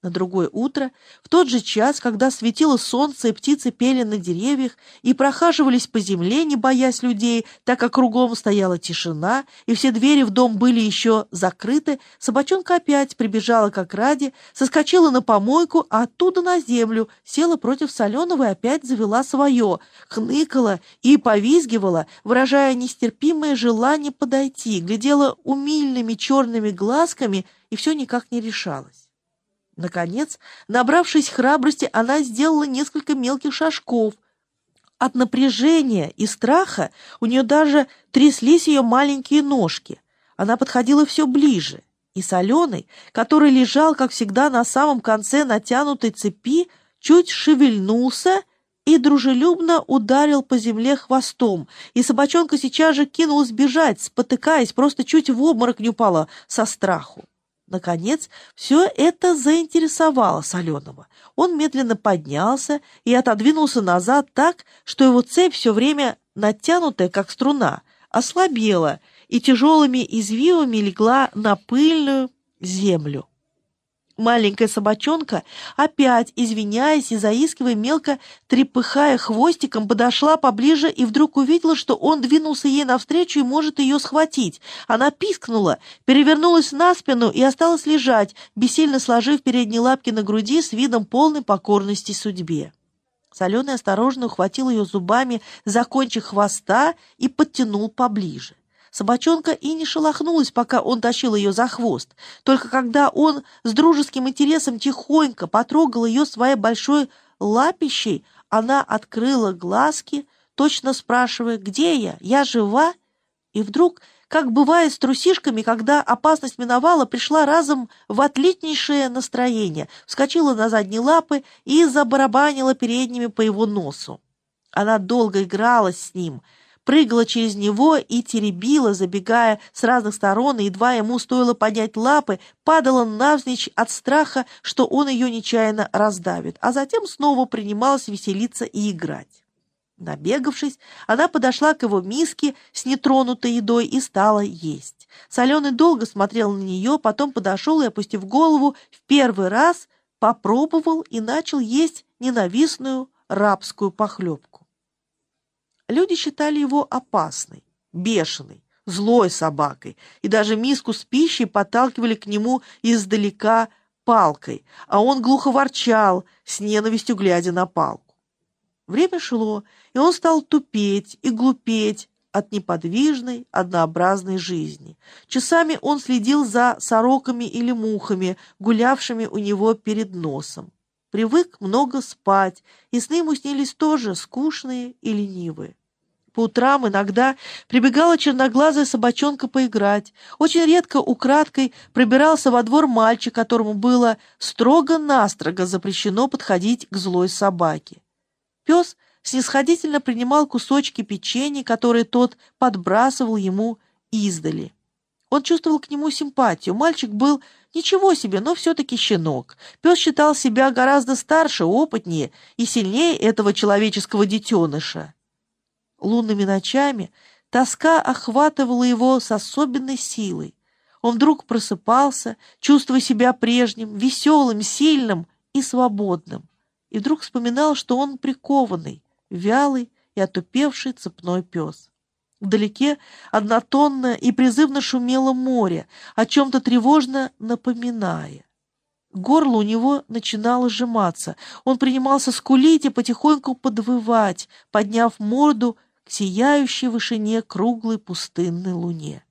На другое утро, в тот же час, когда светило солнце и птицы пели на деревьях и прохаживались по земле, не боясь людей, так как кругом стояла тишина, и все двери в дом были еще закрыты, собачонка опять прибежала как ради, соскочила на помойку, а оттуда на землю, села против соленого и опять завела свое, хныкала и повизгивала, выражая нестерпимое желание подойти, глядела умильными черными глазками и все никак не решалась. Наконец, набравшись храбрости, она сделала несколько мелких шажков. От напряжения и страха у нее даже тряслись ее маленькие ножки. Она подходила все ближе, и Соленый, который лежал, как всегда, на самом конце натянутой цепи, чуть шевельнулся и дружелюбно ударил по земле хвостом, и собачонка сейчас же кинулась бежать, спотыкаясь, просто чуть в обморок не упала со страху. Наконец, все это заинтересовало Соленого. Он медленно поднялся и отодвинулся назад так, что его цепь все время натянутая, как струна, ослабела и тяжелыми извивами легла на пыльную землю. Маленькая собачонка, опять извиняясь и заискивая, мелко трепыхая хвостиком, подошла поближе и вдруг увидела, что он двинулся ей навстречу и может ее схватить. Она пискнула, перевернулась на спину и осталась лежать, бессильно сложив передние лапки на груди с видом полной покорности судьбе. Соленый осторожно ухватил ее зубами за кончик хвоста и подтянул поближе. Собачонка и не шелохнулась, пока он тащил ее за хвост. Только когда он с дружеским интересом тихонько потрогал ее своей большой лапищей, она открыла глазки, точно спрашивая, где я, я жива? И вдруг, как бывает с трусишками, когда опасность миновала, пришла разом в отличнейшее настроение, вскочила на задние лапы и забарабанила передними по его носу. Она долго игралась с ним — прыгала через него и теребила, забегая с разных сторон, и едва ему стоило поднять лапы, падала навзничь от страха, что он ее нечаянно раздавит, а затем снова принималась веселиться и играть. Набегавшись, она подошла к его миске с нетронутой едой и стала есть. Соленый долго смотрел на нее, потом подошел и, опустив голову, в первый раз попробовал и начал есть ненавистную рабскую похлебку. Люди считали его опасной, бешеной, злой собакой, и даже миску с пищей подталкивали к нему издалека палкой, а он глухо ворчал, с ненавистью глядя на палку. Время шло, и он стал тупеть и глупеть от неподвижной, однообразной жизни. Часами он следил за сороками или мухами, гулявшими у него перед носом. Привык много спать, и сны ему снились тоже скучные и ленивые. По утрам иногда прибегала черноглазая собачонка поиграть. Очень редко украдкой пробирался во двор мальчик, которому было строго-настрого запрещено подходить к злой собаке. Пес снисходительно принимал кусочки печенья, которые тот подбрасывал ему издали. Он чувствовал к нему симпатию. Мальчик был ничего себе, но все-таки щенок. Пес считал себя гораздо старше, опытнее и сильнее этого человеческого детеныша лунными ночами тоска охватывала его с особенной силой. Он вдруг просыпался, чувствуя себя прежним, веселым, сильным и свободным, и вдруг вспоминал, что он прикованный, вялый и отупевший цепной пес. Вдалеке однотонно и призывно шумело море, о чем-то тревожно напоминая. Горло у него начинало сжиматься. Он принимался скулить и потихоньку подвывать, подняв морду сияющей вышине круглой пустынной луне.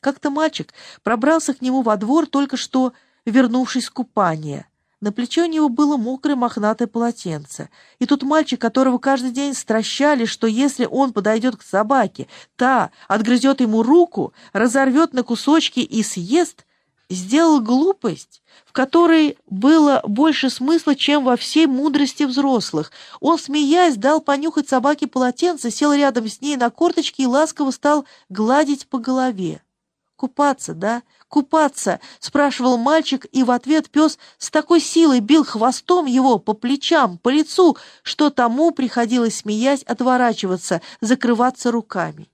Как-то мальчик пробрался к нему во двор, только что вернувшись с купания. На плече у него было мокрое мохнатое полотенце. И тут мальчик, которого каждый день стращали, что если он подойдет к собаке, та отгрызет ему руку, разорвет на кусочки и съест, сделал глупость, в которой было больше смысла, чем во всей мудрости взрослых. Он, смеясь, дал понюхать собаке полотенце, сел рядом с ней на корточки и ласково стал гладить по голове. «Купаться, да? Купаться!» — спрашивал мальчик, и в ответ пес с такой силой бил хвостом его по плечам, по лицу, что тому приходилось, смеясь, отворачиваться, закрываться руками.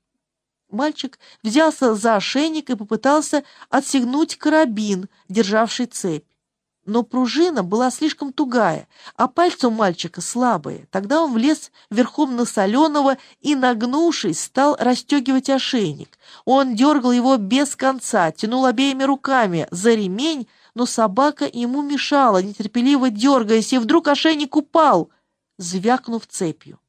Мальчик взялся за ошейник и попытался отстегнуть карабин, державший цепь. но пружина была слишком тугая, а пальцы у мальчика слабые. Тогда он влез верхом на соленого и, нагнувшись, стал расстегивать ошейник. Он дергал его без конца, тянул обеими руками за ремень, но собака ему мешала, нетерпеливо дергаясь, и вдруг ошейник упал, звякнув цепью.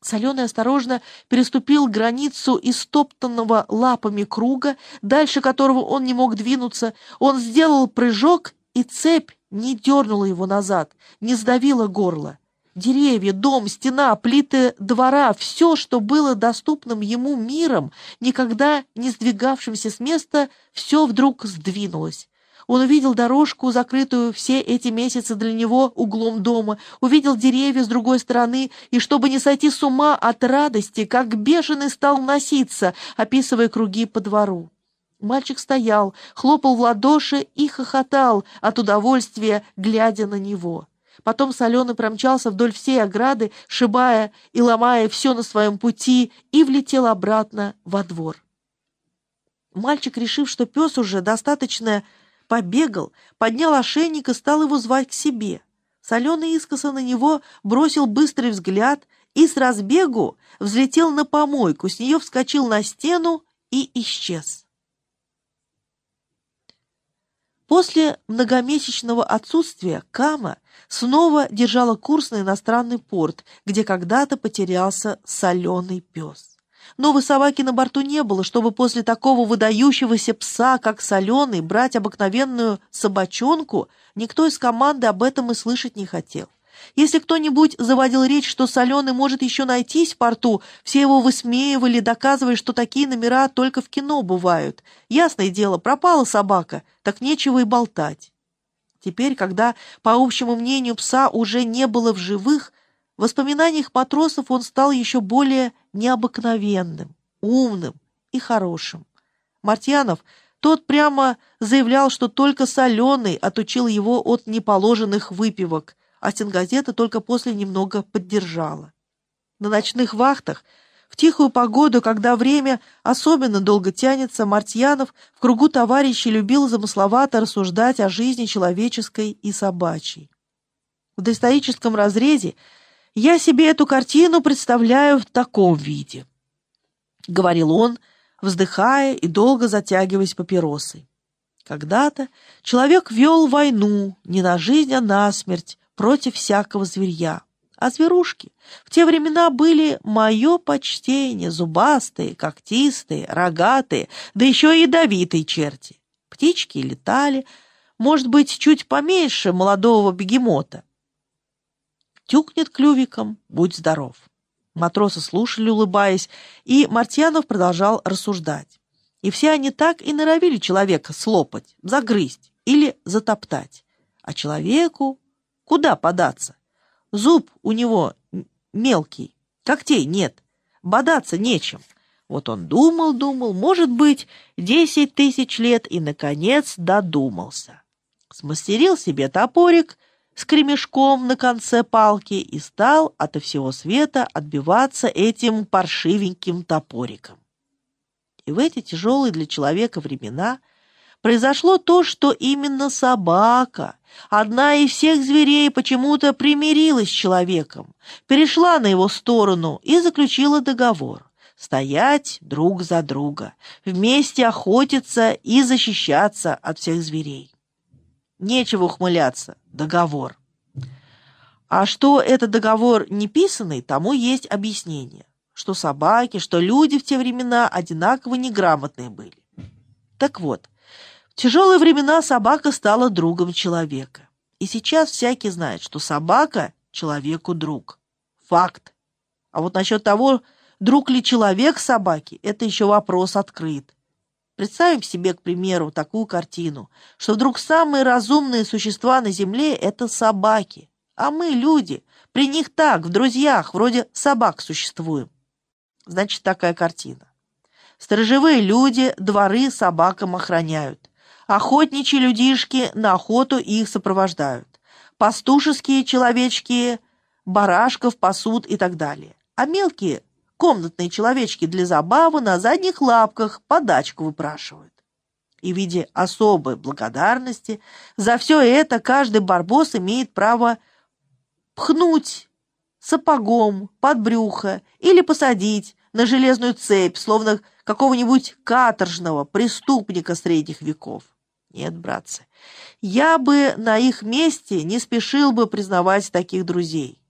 Соленый осторожно переступил границу истоптанного лапами круга, дальше которого он не мог двинуться. Он сделал прыжок, и цепь не дернула его назад, не сдавила горло. Деревья, дом, стена, плиты двора, все, что было доступным ему миром, никогда не сдвигавшимся с места, все вдруг сдвинулось. Он увидел дорожку, закрытую все эти месяцы для него углом дома, увидел деревья с другой стороны, и, чтобы не сойти с ума от радости, как бешеный стал носиться, описывая круги по двору. Мальчик стоял, хлопал в ладоши и хохотал от удовольствия, глядя на него. Потом соленый промчался вдоль всей ограды, шибая и ломая все на своем пути, и влетел обратно во двор. Мальчик, решив, что пес уже достаточно побегал, поднял ошейник и стал его звать к себе. Соленый искоса на него бросил быстрый взгляд и с разбегу взлетел на помойку, с нее вскочил на стену и исчез. После многомесячного отсутствия Кама снова держала курс на иностранный порт, где когда-то потерялся соленый пес. Новой собаки на борту не было, чтобы после такого выдающегося пса, как соленый, брать обыкновенную собачонку, никто из команды об этом и слышать не хотел. Если кто-нибудь заводил речь, что соленый может еще найтись в порту, все его высмеивали, доказывая, что такие номера только в кино бывают. Ясное дело, пропала собака, так нечего и болтать. Теперь, когда, по общему мнению, пса уже не было в живых, в воспоминаниях матросов он стал еще более необыкновенным, умным и хорошим. Мартьянов, тот прямо заявлял, что только соленый отучил его от неположенных выпивок, а стенгазета только после немного поддержала. На ночных вахтах, в тихую погоду, когда время особенно долго тянется, Мартьянов в кругу товарищей любил замысловато рассуждать о жизни человеческой и собачьей. В доисторическом разрезе я себе эту картину представляю в таком виде, — говорил он, вздыхая и долго затягиваясь папиросой. Когда-то человек вел войну не на жизнь, а на смерть против всякого зверья. А зверушки в те времена были мое почтение, зубастые, когтистые, рогатые, да еще и ядовитые черти. Птички летали, может быть, чуть поменьше молодого бегемота, тюкнет клювиком, будь здоров. Матросы слушали, улыбаясь, и Мартьянов продолжал рассуждать. И все они так и норовили человека слопать, загрызть или затоптать. А человеку куда податься? Зуб у него мелкий, когтей нет, бодаться нечем. Вот он думал, думал, может быть, десять тысяч лет, и, наконец, додумался. Смастерил себе топорик с кремешком на конце палки и стал ото всего света отбиваться этим паршивеньким топориком. И в эти тяжелые для человека времена произошло то, что именно собака, одна из всех зверей, почему-то примирилась с человеком, перешла на его сторону и заключила договор стоять друг за друга, вместе охотиться и защищаться от всех зверей. Нечего ухмыляться. Договор. А что этот договор не писанный, тому есть объяснение. Что собаки, что люди в те времена одинаково неграмотные были. Так вот, в тяжелые времена собака стала другом человека. И сейчас всякий знает, что собака человеку друг. Факт. А вот насчет того, друг ли человек собаки, это еще вопрос открыт. Представим себе, к примеру, такую картину, что вдруг самые разумные существа на Земле — это собаки, а мы, люди, при них так, в друзьях, вроде собак существуем. Значит, такая картина. Сторожевые люди дворы собакам охраняют. Охотничьи людишки на охоту их сопровождают. Пастушеские человечки барашков пасут и так далее. А мелкие комнатные человечки для забавы на задних лапках подачку выпрашивают. И в виде особой благодарности за все это каждый барбос имеет право пхнуть сапогом под брюхо или посадить на железную цепь, словно какого-нибудь каторжного преступника средних веков. Нет, братцы, я бы на их месте не спешил бы признавать таких друзей.